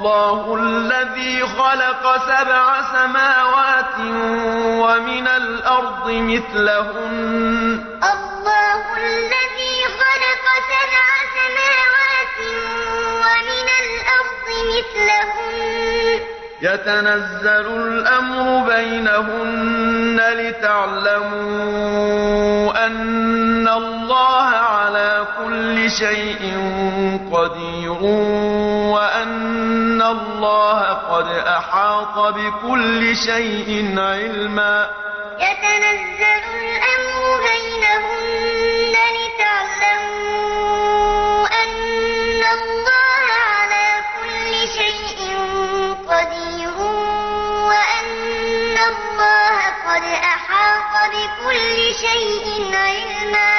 الله الذي خلق سبع سماوات ومن الأرض مثلهن. الله الذي خلق سبع سماوات ومن الأرض مثلهن. يتنزل الأمر بينهن لتعلموا أن الله على كل شيء قدير. وقد أحاط بكل شيء علما. يتنزل الأمر بينهن لتعلموا أن الله على كل شيء قدير وأن الله قد أحاط بكل شيء علما.